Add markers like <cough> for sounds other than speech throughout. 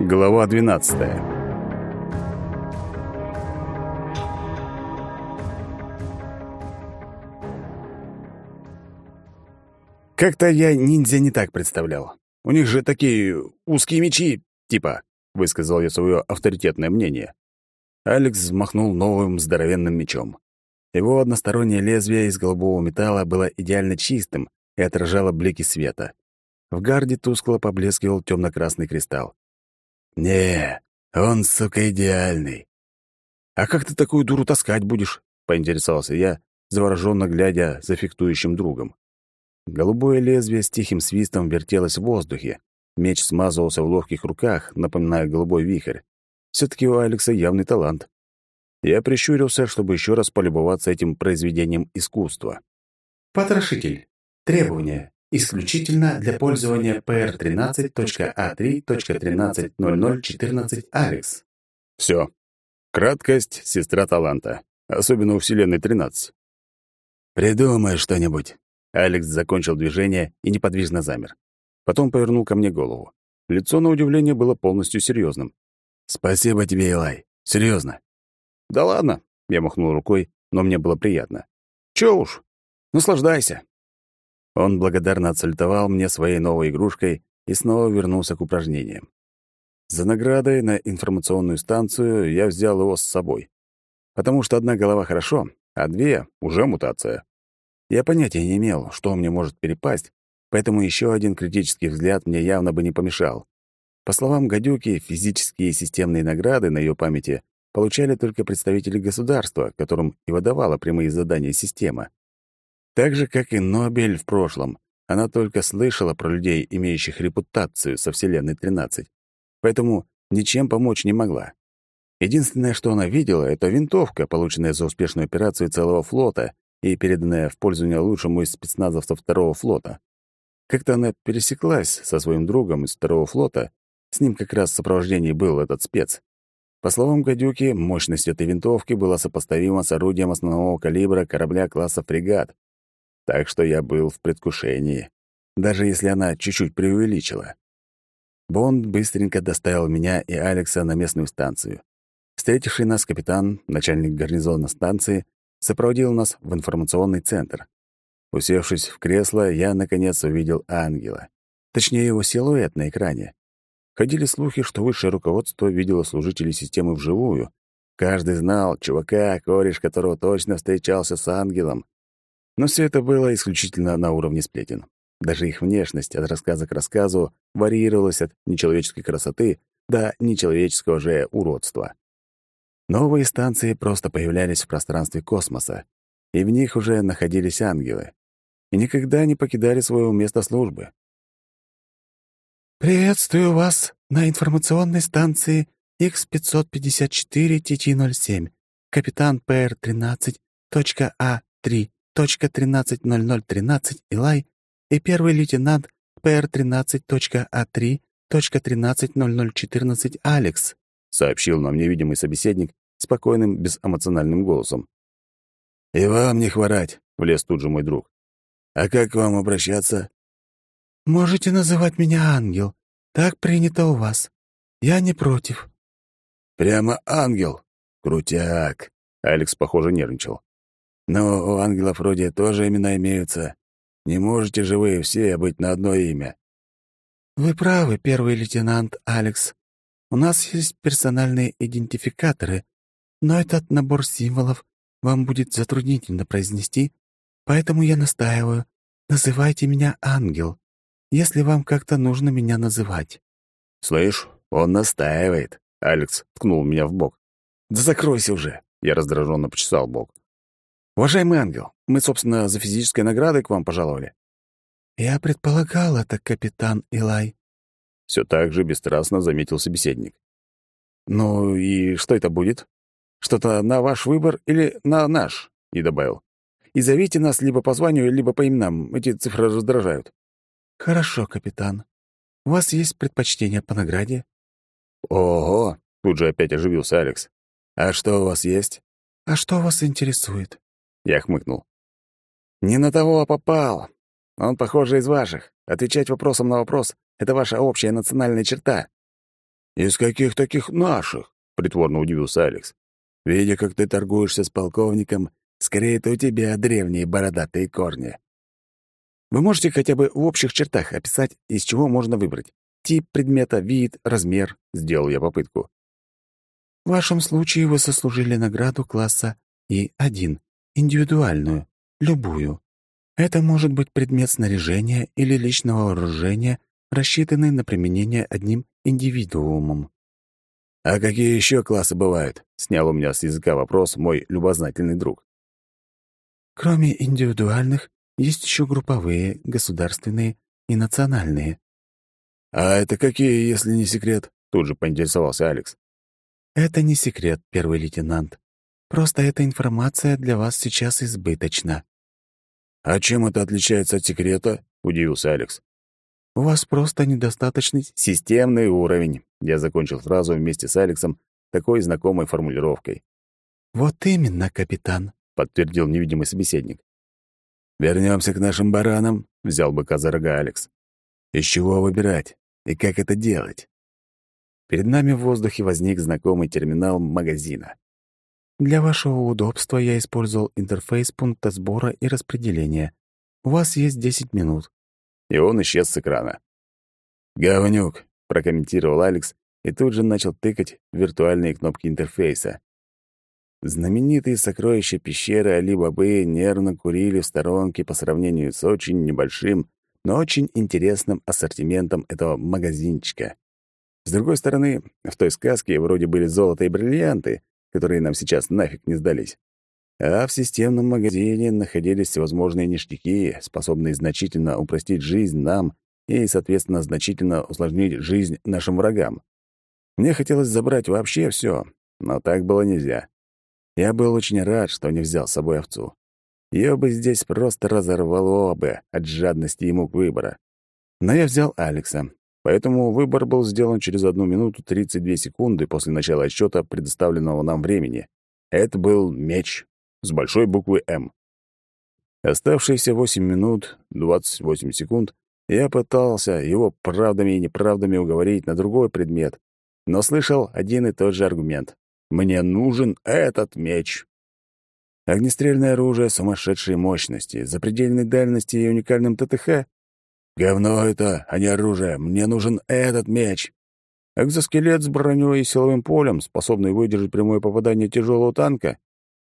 Глава 12. Как-то я ниндзя не так представлял. У них же такие узкие мечи, типа, высказал я свое авторитетное мнение. Алекс взмахнул новым здоровенным мечом. Его одностороннее лезвие из голубого металла было идеально чистым и отражало блики света. В гарде тускло поблескивал темно-красный кристалл. «Не, он, сука, идеальный». «А как ты такую дуру таскать будешь?» — поинтересовался я, завороженно глядя за фехтующим другом. Голубое лезвие с тихим свистом вертелось в воздухе. Меч смазывался в ловких руках, напоминая голубой вихрь. все таки у Алекса явный талант. Я прищурился, чтобы еще раз полюбоваться этим произведением искусства. Потрошитель. Требования. Исключительно для пользования PR13.A3.130014 Алекс. Все. Краткость — сестра таланта. Особенно у Вселенной 13. «Придумай что-нибудь». Алекс закончил движение и неподвижно замер. Потом повернул ко мне голову. Лицо, на удивление, было полностью серьезным. «Спасибо тебе, Илай. Серьезно. «Да ладно», — я махнул рукой, но мне было приятно. «Чё уж, наслаждайся». Он благодарно отсультовал мне своей новой игрушкой и снова вернулся к упражнениям. За наградой на информационную станцию я взял его с собой. Потому что одна голова хорошо, а две — уже мутация. Я понятия не имел, что мне может перепасть, поэтому еще один критический взгляд мне явно бы не помешал. По словам Гадюки, физические и системные награды на ее памяти получали только представители государства, которым и выдавала прямые задания система. Так же, как и Нобель в прошлом, она только слышала про людей, имеющих репутацию со Вселенной 13, поэтому ничем помочь не могла. Единственное, что она видела, это винтовка, полученная за успешную операцию целого флота и переданная в пользование лучшему из спецназовцев второго флота. Как-то она пересеклась со своим другом из второго флота, с ним как раз в сопровождении был этот спец. По словам Гадюки, мощность этой винтовки была сопоставима с орудием основного калибра корабля класса «Фрегат». Так что я был в предвкушении, даже если она чуть-чуть преувеличила. Бонд быстренько доставил меня и Алекса на местную станцию. Встретивший нас капитан, начальник гарнизона станции, сопроводил нас в информационный центр. Усевшись в кресло, я, наконец, увидел ангела. Точнее, его силуэт на экране. Ходили слухи, что высшее руководство видело служителей системы вживую. Каждый знал чувака, кореш которого точно встречался с ангелом. Но все это было исключительно на уровне сплетен. Даже их внешность от рассказа к рассказу варьировалась от нечеловеческой красоты до нечеловеческого же уродства. Новые станции просто появлялись в пространстве космоса, и в них уже находились ангелы, и никогда не покидали своего места службы. «Приветствую вас на информационной станции X554-TT07, капитан PR13.A3.130013 Илай и первый лейтенант PR13.A3.130014 Алекс», сообщил нам невидимый собеседник спокойным, безэмоциональным голосом. «И вам не хворать», — влез тут же мой друг. «А как к вам обращаться?» «Можете называть меня Ангел. Так принято у вас. Я не против». «Прямо ангел? Крутяк!» Алекс, похоже, нервничал. «Но у ангелов вроде тоже имена имеются. Не можете же вы все быть на одно имя». «Вы правы, первый лейтенант Алекс. У нас есть персональные идентификаторы, но этот набор символов вам будет затруднительно произнести, поэтому я настаиваю. Называйте меня Ангел если вам как-то нужно меня называть». «Слышь, он настаивает», — Алекс ткнул меня в бок. «Да закройся уже», — я раздраженно почесал бок. «Уважаемый ангел, мы, собственно, за физической наградой к вам пожаловали». «Я предполагал это, капитан Илай», — все так же бесстрастно заметил собеседник. «Ну и что это будет? Что-то на ваш выбор или на наш?» — и добавил. «И зовите нас либо по званию, либо по именам. Эти цифры раздражают». «Хорошо, капитан. У вас есть предпочтение по награде?» «Ого!» — тут же опять оживился Алекс. «А что у вас есть?» «А что вас интересует?» Я хмыкнул. «Не на того попал. Он, похоже, из ваших. Отвечать вопросом на вопрос — это ваша общая национальная черта». «Из каких таких наших?» — притворно удивился Алекс. «Видя, как ты торгуешься с полковником, скорее это у тебя древние бородатые корни». Вы можете хотя бы в общих чертах описать, из чего можно выбрать? Тип предмета, вид, размер. Сделал я попытку. В вашем случае вы сослужили награду класса И1, индивидуальную, любую. Это может быть предмет снаряжения или личного вооружения, рассчитанный на применение одним индивидуумом. «А какие еще классы бывают?» — снял у меня с языка вопрос мой любознательный друг. Кроме индивидуальных, есть еще групповые, государственные и национальные. «А это какие, если не секрет?» — тут же поинтересовался Алекс. «Это не секрет, первый лейтенант. Просто эта информация для вас сейчас избыточна». «А чем это отличается от секрета?» — удивился Алекс. «У вас просто недостаточный системный уровень», — я закончил фразу вместе с Алексом такой знакомой формулировкой. «Вот именно, капитан», — подтвердил невидимый собеседник. Вернемся к нашим баранам, взял быка за рога Алекс. Из чего выбирать и как это делать? Перед нами в воздухе возник знакомый терминал магазина. Для вашего удобства я использовал интерфейс пункта сбора и распределения. У вас есть 10 минут. И он исчез с экрана. «Говнюк», — прокомментировал Алекс и тут же начал тыкать виртуальные кнопки интерфейса. Знаменитые сокровища пещеры Али-Бабы нервно курили в сторонке по сравнению с очень небольшим, но очень интересным ассортиментом этого магазинчика. С другой стороны, в той сказке вроде были золото и бриллианты, которые нам сейчас нафиг не сдались. А в системном магазине находились всевозможные ништяки, способные значительно упростить жизнь нам и, соответственно, значительно усложнить жизнь нашим врагам. Мне хотелось забрать вообще все, но так было нельзя. Я был очень рад, что не взял с собой овцу. Ее бы здесь просто разорвало бы от жадности и мук выбора. Но я взял Алекса, поэтому выбор был сделан через одну минуту 32 секунды после начала отсчета предоставленного нам времени. Это был меч с большой буквы «М». Оставшиеся 8 минут 28 секунд я пытался его правдами и неправдами уговорить на другой предмет, но слышал один и тот же аргумент. Мне нужен этот меч. Огнестрельное оружие сумасшедшей мощности, запредельной дальности и уникальным ТТХ? Говно это, а не оружие. Мне нужен этот меч. Экзоскелет с броней и силовым полем, способный выдержать прямое попадание тяжелого танка?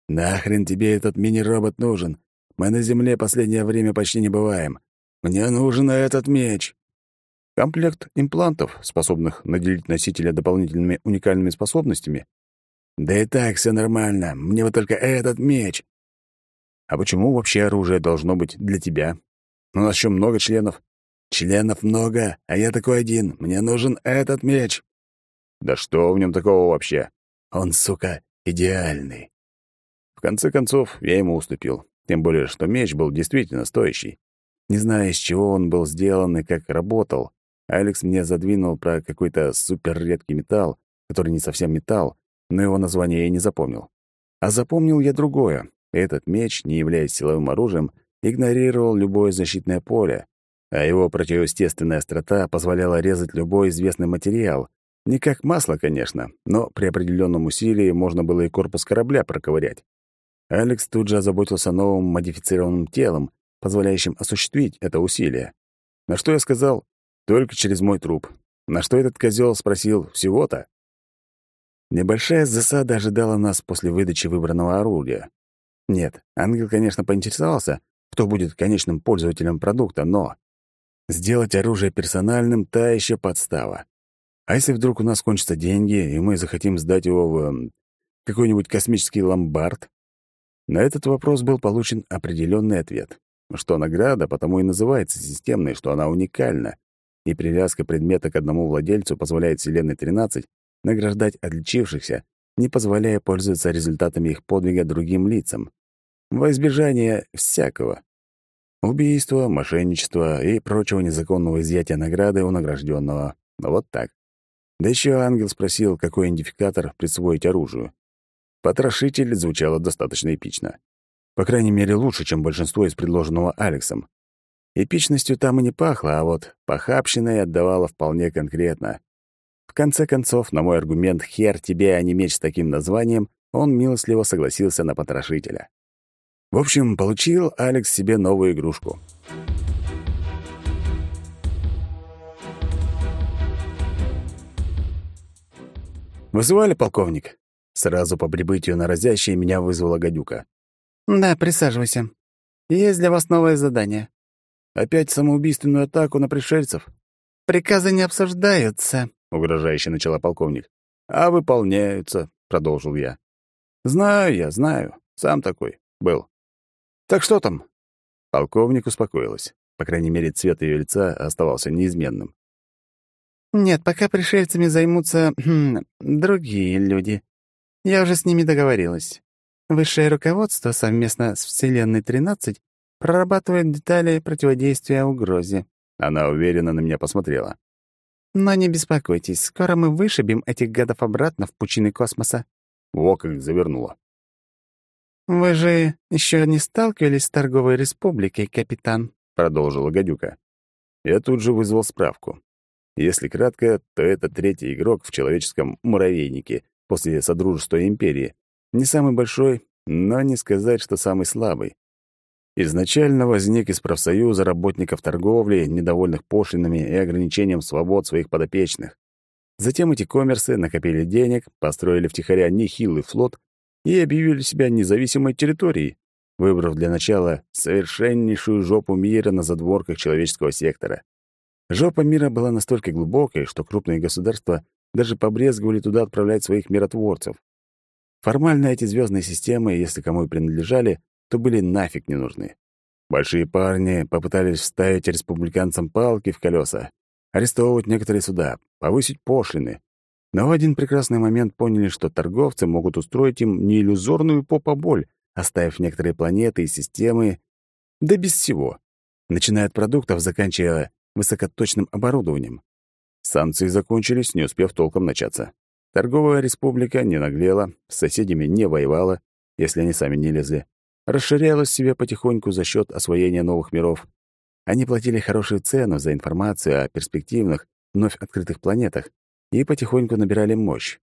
Нахрен тебе этот мини-робот нужен? Мы на Земле последнее время почти не бываем. Мне нужен этот меч. Комплект имплантов, способных наделить носителя дополнительными уникальными способностями? «Да и так все нормально. Мне вот только этот меч». «А почему вообще оружие должно быть для тебя? У нас еще много членов». «Членов много, а я такой один. Мне нужен этот меч». «Да что в нем такого вообще?» «Он, сука, идеальный». В конце концов, я ему уступил. Тем более, что меч был действительно стоящий. Не знаю, из чего он был сделан и как работал, Алекс мне задвинул про какой-то суперредкий металл, который не совсем металл, но его название я не запомнил. А запомнил я другое. Этот меч, не являясь силовым оружием, игнорировал любое защитное поле, а его противоестественная острота позволяла резать любой известный материал. Не как масло, конечно, но при определенном усилии можно было и корпус корабля проковырять. Алекс тут же озаботился новым модифицированным телом, позволяющим осуществить это усилие. На что я сказал «только через мой труп». На что этот козел спросил «всего-то?» Небольшая засада ожидала нас после выдачи выбранного орудия. Нет, ангел, конечно, поинтересовался, кто будет конечным пользователем продукта, но сделать оружие персональным — та еще подстава. А если вдруг у нас кончатся деньги, и мы захотим сдать его в эм, какой-нибудь космический ломбард? На этот вопрос был получен определенный ответ, что награда потому и называется системной, что она уникальна, и привязка предмета к одному владельцу позволяет Вселенной 13 награждать отличившихся, не позволяя пользоваться результатами их подвига другим лицам. Во избежание всякого. Убийства, мошенничества и прочего незаконного изъятия награды у награжденного. Вот так. Да еще ангел спросил, какой идентификатор присвоить оружию. Потрошитель звучало достаточно эпично. По крайней мере, лучше, чем большинство из предложенного Алексом. Эпичностью там и не пахло, а вот похабщиной отдавала вполне конкретно конце концов, на мой аргумент «хер тебе, а не меч с таким названием», он милостливо согласился на потрошителя. В общем, получил Алекс себе новую игрушку. «Вызывали, полковник?» Сразу по прибытию на разящий меня вызвала гадюка. «Да, присаживайся. Есть для вас новое задание». «Опять самоубийственную атаку на пришельцев?» «Приказы не обсуждаются», — угрожающе начала полковник. «А выполняются», — продолжил я. «Знаю я, знаю. Сам такой. Был. Так что там?» Полковник успокоилась. По крайней мере, цвет ее лица оставался неизменным. «Нет, пока пришельцами займутся <clears throat> хм, другие люди. Я уже с ними договорилась. Высшее руководство совместно с Вселенной-13 прорабатывает детали противодействия угрозе». Она уверенно на меня посмотрела. «Но не беспокойтесь, скоро мы вышибем этих гадов обратно в пучины космоса». Во как завернула. «Вы же еще не сталкивались с торговой республикой, капитан?» — продолжила гадюка. Я тут же вызвал справку. Если кратко, то это третий игрок в человеческом муравейнике после Содружества Империи. Не самый большой, но не сказать, что самый слабый. Изначально возник из профсоюза работников торговли, недовольных пошлинами и ограничением свобод своих подопечных. Затем эти коммерсы накопили денег, построили втихаря нехилый флот и объявили себя независимой территорией, выбрав для начала совершеннейшую жопу мира на задворках человеческого сектора. Жопа мира была настолько глубокой, что крупные государства даже побрезговали туда отправлять своих миротворцев. Формально эти звездные системы, если кому и принадлежали, то были нафиг не нужны. Большие парни попытались вставить республиканцам палки в колеса, арестовывать некоторые суда, повысить пошлины. Но в один прекрасный момент поняли, что торговцы могут устроить им не иллюзорную попоболь, оставив некоторые планеты и системы, да без всего, начиная от продуктов, заканчивая высокоточным оборудованием. Санкции закончились, не успев толком начаться. Торговая республика не наглела, с соседями не воевала, если они сами не лезли, расширялась себе потихоньку за счет освоения новых миров. Они платили хорошую цену за информацию о перспективных, вновь открытых планетах и потихоньку набирали мощь.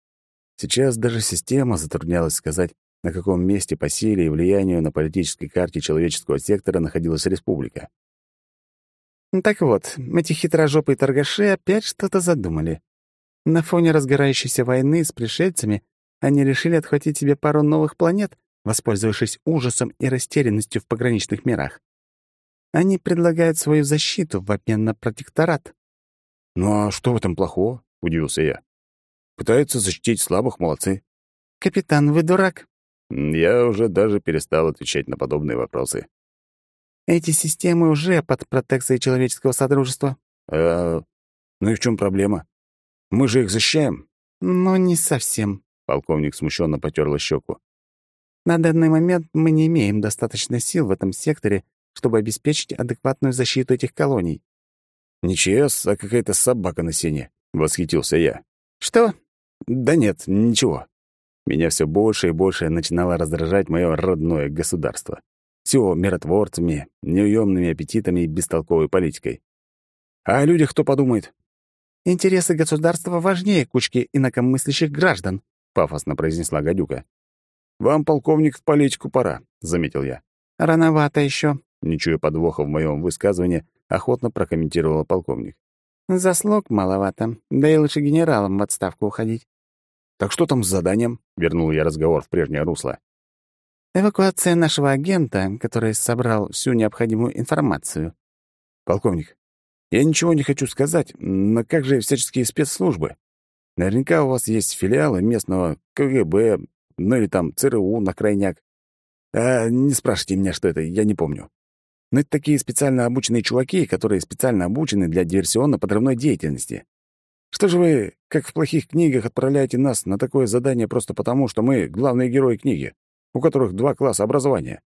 Сейчас даже система затруднялась сказать, на каком месте по силе и влиянию на политической карте человеческого сектора находилась республика. Так вот, эти хитрожопые торгаши опять что-то задумали. На фоне разгорающейся войны с пришельцами они решили отхватить себе пару новых планет, воспользовавшись ужасом и растерянностью в пограничных мирах. Они предлагают свою защиту в обмен на протекторат. «Ну а что в этом плохого?» — удивился я. «Пытаются защитить слабых, молодцы». «Капитан, вы дурак?» Я уже даже перестал отвечать на подобные вопросы. Эти системы уже под протекцией человеческого содружества. А, ну и в чем проблема? Мы же их защищаем. Но не совсем. Полковник смущенно потерла щеку. На данный момент мы не имеем достаточно сил в этом секторе, чтобы обеспечить адекватную защиту этих колоний. Не ЧС, а какая-то собака на сене, восхитился я. Что? Да нет, ничего. Меня все больше и больше начинало раздражать мое родное государство. Все миротворцами, неуемными аппетитами и бестолковой политикой. А о людях кто подумает? «Интересы государства важнее кучки инакомыслящих граждан», — пафосно произнесла гадюка. «Вам, полковник, в политику пора», — заметил я. «Рановато еще», — не чуя подвоха в моем высказывании, охотно прокомментировала полковник. «Заслуг маловато, да и лучше генералам в отставку уходить». «Так что там с заданием?» — вернул я разговор в прежнее русло. Эвакуация нашего агента, который собрал всю необходимую информацию. Полковник, я ничего не хочу сказать, но как же всяческие спецслужбы? Наверняка у вас есть филиалы местного КГБ, ну или там ЦРУ на крайняк. А не спрашивайте меня, что это, я не помню. Но это такие специально обученные чуваки, которые специально обучены для диверсионно-подрывной деятельности. Что же вы, как в плохих книгах, отправляете нас на такое задание просто потому, что мы главные герои книги? у которых два класса образования.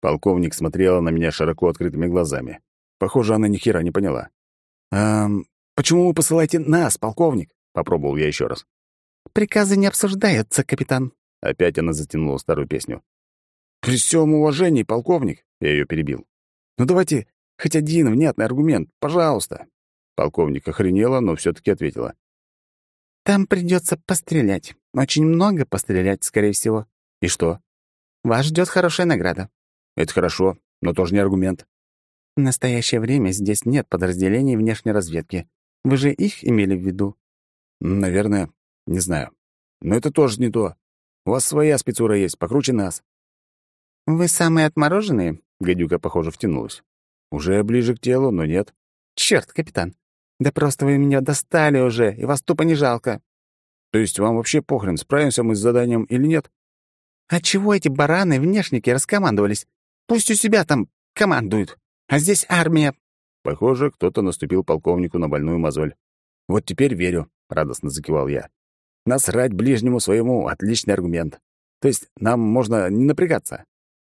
Полковник смотрела на меня широко открытыми глазами. Похоже, она ни хера не поняла. «Эм, почему вы посылаете нас, полковник?» — попробовал я еще раз. «Приказы не обсуждаются, капитан». Опять она затянула старую песню. «При всем уважении, полковник», — я ее перебил. «Ну давайте хоть один внятный аргумент, пожалуйста». Полковник охренела, но все таки ответила. Там придется пострелять. Очень много пострелять, скорее всего. И что? Вас ждет хорошая награда. Это хорошо, но тоже не аргумент. В настоящее время здесь нет подразделений внешней разведки. Вы же их имели в виду? Наверное, не знаю. Но это тоже не то. У вас своя спецура есть, покруче нас. Вы самые отмороженные? Гадюка, похоже, втянулась. Уже ближе к телу, но нет. Черт, капитан. Да просто вы меня достали уже, и вас тупо не жалко. То есть вам вообще похрен, справимся мы с заданием или нет? А чего эти бараны-внешники раскомандовались? Пусть у себя там командуют. А здесь армия. Похоже, кто-то наступил полковнику на больную мозоль. Вот теперь верю, радостно закивал я. Насрать ближнему своему — отличный аргумент. То есть нам можно не напрягаться.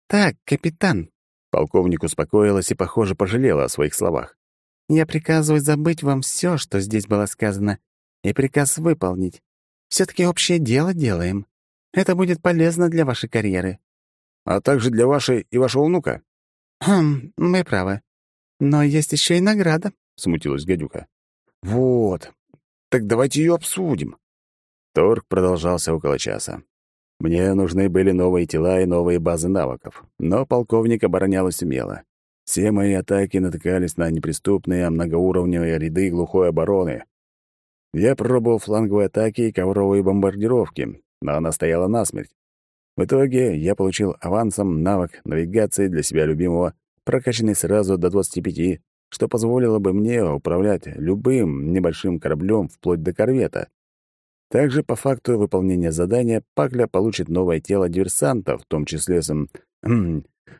Так, капитан. Полковник успокоилась и, похоже, пожалела о своих словах. Я приказываю забыть вам все, что здесь было сказано, и приказ выполнить. все таки общее дело делаем. Это будет полезно для вашей карьеры. А также для вашей и вашего внука. Хм, вы правы. Но есть еще и награда, смутилась гадюка. Вот. Так давайте ее обсудим. Торг продолжался около часа. Мне нужны были новые тела и новые базы навыков, но полковник оборонялась умело. Все мои атаки натыкались на неприступные многоуровневые ряды глухой обороны. Я пробовал фланговые атаки и ковровые бомбардировки, но она стояла насмерть. В итоге я получил авансом навык навигации для себя любимого, прокачанный сразу до 25, что позволило бы мне управлять любым небольшим кораблем вплоть до корвета. Также по факту выполнения задания Пакля получит новое тело диверсанта, в том числе с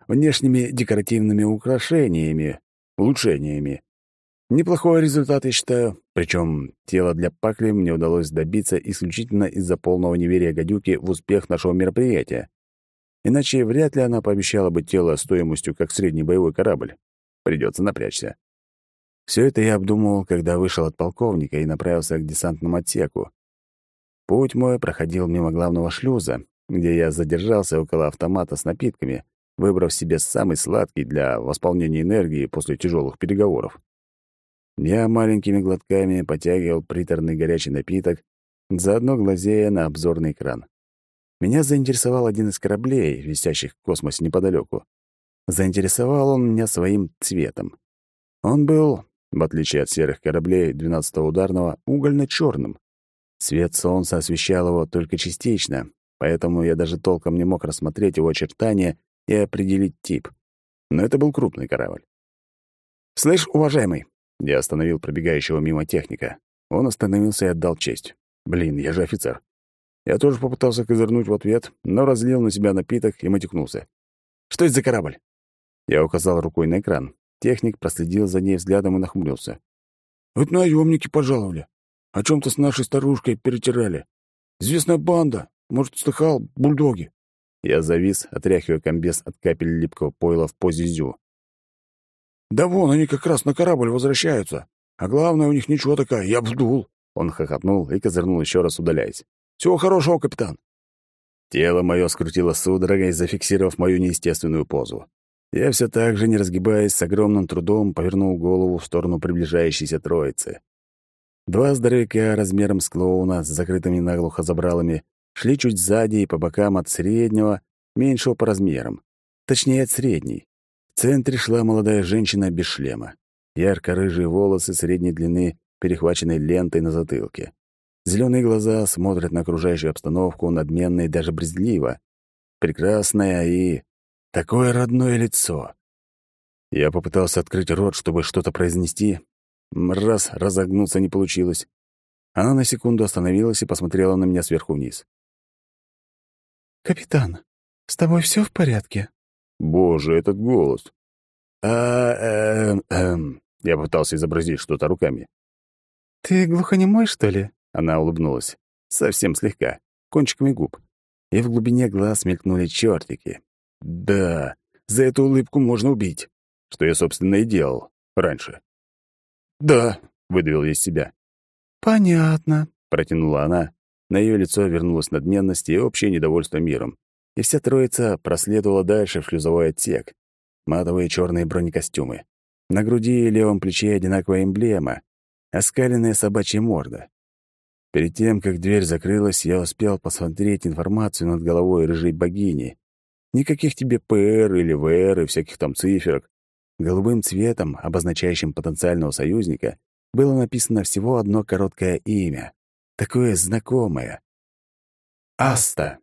внешними декоративными украшениями, улучшениями. Неплохой результат, я считаю. Причем тело для Пакли мне удалось добиться исключительно из-за полного неверия гадюки в успех нашего мероприятия. Иначе вряд ли она пообещала бы тело стоимостью как средний боевой корабль. Придется напрячься. Все это я обдумывал, когда вышел от полковника и направился к десантному отсеку. Путь мой проходил мимо главного шлюза, где я задержался около автомата с напитками, выбрав себе самый сладкий для восполнения энергии после тяжелых переговоров. Я маленькими глотками потягивал приторный горячий напиток, заодно глазея на обзорный экран. Меня заинтересовал один из кораблей, висящих в космосе неподалеку. Заинтересовал он меня своим цветом. Он был, в отличие от серых кораблей 12-го ударного, угольно черным Свет солнца освещал его только частично, поэтому я даже толком не мог рассмотреть его очертания и определить тип. Но это был крупный корабль. «Слышь, уважаемый!» — я остановил пробегающего мимо техника. Он остановился и отдал честь. «Блин, я же офицер». Я тоже попытался козырнуть в ответ, но разлил на себя напиток и матюкнулся. «Что это за корабль?» Я указал рукой на экран. Техник проследил за ней взглядом и нахмурился. «Это наемники пожаловали. О чем-то с нашей старушкой перетирали. Известная банда. Может, слыхал, бульдоги. Я завис, отряхивая комбез от капель липкого пойла в позе зю. «Да вон, они как раз на корабль возвращаются. А главное, у них ничего такая, я вдул». Он хохотнул и козырнул еще раз, удаляясь. «Всего хорошего, капитан». Тело мое скрутило судорогой, зафиксировав мою неестественную позу. Я все так же, не разгибаясь, с огромным трудом повернул голову в сторону приближающейся троицы. Два здоровяка размером с клоуна с закрытыми наглухо забралами шли чуть сзади и по бокам от среднего, меньшего по размерам. Точнее, от средней. В центре шла молодая женщина без шлема. Ярко-рыжие волосы средней длины, перехваченные лентой на затылке. Зеленые глаза смотрят на окружающую обстановку надменно и даже брезгливо. Прекрасное и... такое родное лицо. Я попытался открыть рот, чтобы что-то произнести. Раз разогнуться не получилось. Она на секунду остановилась и посмотрела на меня сверху вниз. «Капитан, с тобой все в порядке?» Боже, этот голос. А, эм, эм. Я пытался изобразить что-то руками. Ты глухонемой, что ли? Она улыбнулась. Совсем слегка, кончиками губ. И в глубине глаз мелькнули чертики. Да, за эту улыбку можно убить. Что я, собственно, и делал раньше. «Да», — выдавил я из себя. «Понятно», — протянула она. На ее лицо вернулась надменность и общее недовольство миром и вся троица проследовала дальше в шлюзовой отсек. Матовые черные бронекостюмы. На груди и левом плече одинаковая эмблема — оскаленная собачья морда. Перед тем, как дверь закрылась, я успел посмотреть информацию над головой рыжей богини. Никаких тебе ПР или ВР и всяких там циферок. Голубым цветом, обозначающим потенциального союзника, было написано всего одно короткое имя. Такое знакомое. Аста.